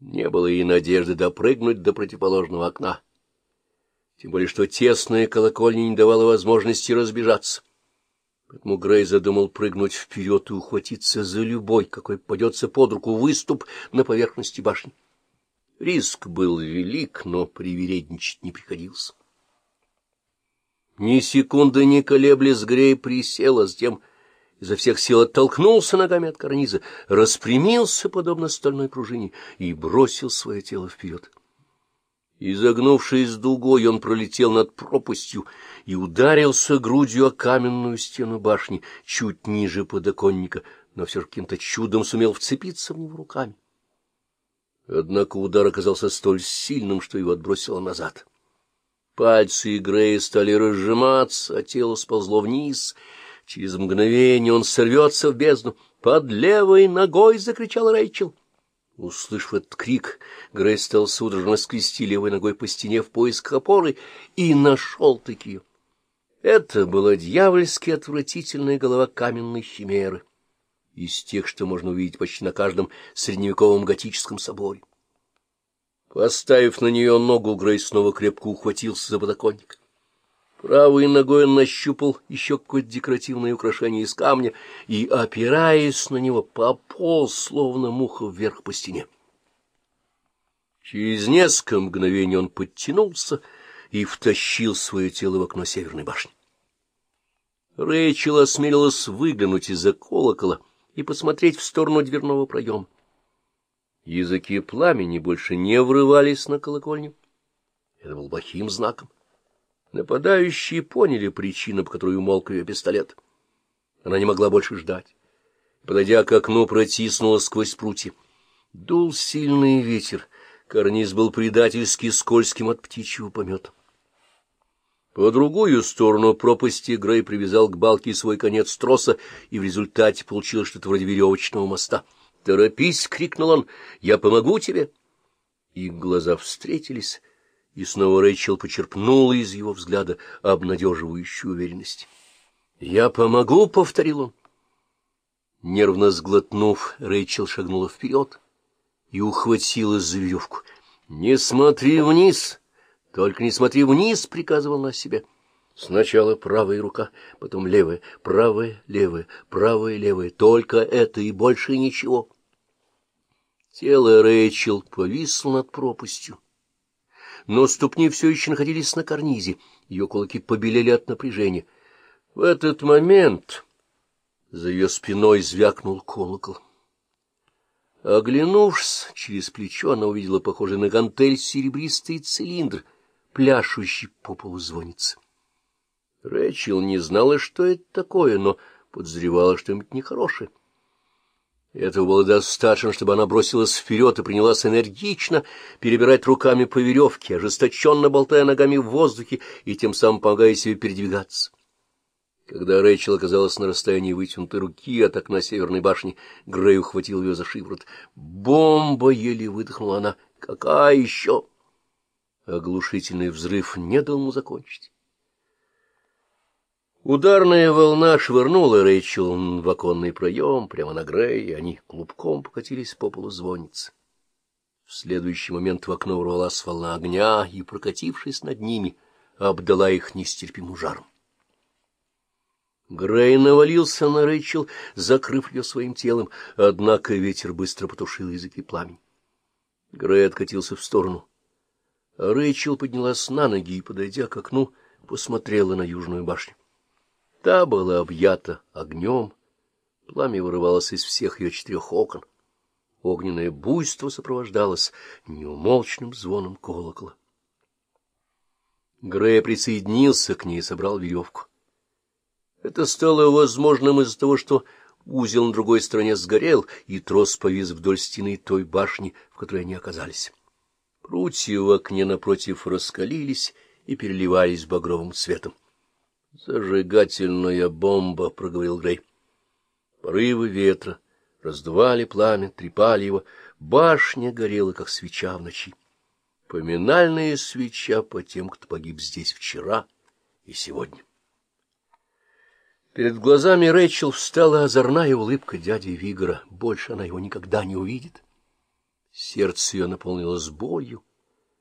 Не было и надежды допрыгнуть до противоположного окна. Тем более, что тесная колокольня не давала возможности разбежаться. Поэтому Грей задумал прыгнуть вперед и ухватиться за любой, какой попадется под руку выступ на поверхности башни. Риск был велик, но привередничать не приходилось. Ни секунды не колеблясь, Грей присел, а затем изо всех сил оттолкнулся ногами от карниза, распрямился, подобно стальной пружине, и бросил свое тело вперед. Изогнувшись дугой, он пролетел над пропастью и ударился грудью о каменную стену башни, чуть ниже подоконника, но все же каким-то чудом сумел вцепиться в него руками. Однако удар оказался столь сильным, что его отбросило назад. Пальцы Грея стали разжиматься, а тело сползло вниз. Через мгновение он сорвется в бездну. «Под левой ногой!» — закричал Рэйчел. Услышав этот крик, Грей стал судорожно скрести левой ногой по стене в поиск опоры и нашел-таки ее. Это была дьявольски отвратительная голова каменной химеры, из тех, что можно увидеть почти на каждом средневековом готическом соборе. Поставив на нее ногу, Грей снова крепко ухватился за подоконник. Правой ногой он нащупал еще какое-то декоративное украшение из камня и, опираясь на него, пополз, словно муха, вверх по стене. Через несколько мгновений он подтянулся и втащил свое тело в окно северной башни. Рэйчел осмелилась выглянуть из-за колокола и посмотреть в сторону дверного проема. Языки пламени больше не врывались на колокольню. Это был плохим знаком. Нападающие поняли причину, по которой умолк ее пистолет. Она не могла больше ждать. Подойдя к окну, протиснула сквозь прутья. Дул сильный ветер. Карниз был предательски скользким от птичьего помета. По другую сторону пропасти Грей привязал к балке свой конец троса, и в результате получилось что-то вроде веревочного моста. «Торопись!» — крикнул он. «Я помогу тебе!» Их глаза встретились, и снова Рэйчел почерпнула из его взгляда обнадеживающую уверенность. «Я помогу!» — повторил он. Нервно сглотнув, Рэйчел шагнула вперед и ухватилась за веревку. «Не смотри вниз! Только не смотри вниз!» — приказывал она себе. Сначала правая рука, потом левая, правая, левая, правая, левая. Только это и больше ничего. Тело Рэйчел повисло над пропастью но ступни все еще находились на карнизе, ее кулаки побелели от напряжения. В этот момент за ее спиной звякнул колокол. Оглянувшись через плечо, она увидела похожий на гантель серебристый цилиндр, пляшущий по полу звонится. Рэчел не знала, что это такое, но подозревала что-нибудь нехорошее. Этого было достаточно, чтобы она бросилась вперед и принялась энергично перебирать руками по веревке, ожесточенно болтая ногами в воздухе и тем самым помогая себе передвигаться. Когда Рэйчел оказалась на расстоянии вытянутой руки от окна северной башни, Грей ухватил ее за шиворот. «Бомба!» — еле выдохнула она. «Какая еще?» Оглушительный взрыв не дал ему закончить. Ударная волна швырнула Рэйчел в оконный проем, прямо на Грей, и они клубком покатились по полу звонницы. В следующий момент в окно ворвалась волна огня и, прокатившись над ними, обдала их нестерпимым жаром. Грей навалился на Рэйчел, закрыв ее своим телом, однако ветер быстро потушил языки пламени. Грей откатился в сторону. Рэйчел поднялась на ноги и, подойдя к окну, посмотрела на южную башню. Та была объята огнем, пламя вырывалось из всех ее четырех окон. Огненное буйство сопровождалось неумолчным звоном колокола. Грея присоединился к ней и собрал веревку. Это стало возможным из-за того, что узел на другой стороне сгорел, и трос повис вдоль стены той башни, в которой они оказались. Прутья в окне напротив раскалились и переливались багровым цветом. «Зажигательная бомба», — проговорил Грей. Порывы ветра раздували пламя, трепали его. Башня горела, как свеча в ночи. Поминальная свеча по тем, кто погиб здесь вчера и сегодня. Перед глазами Рэйчел встала озорная улыбка дяди Вигора. Больше она его никогда не увидит. Сердце ее наполнилось болью,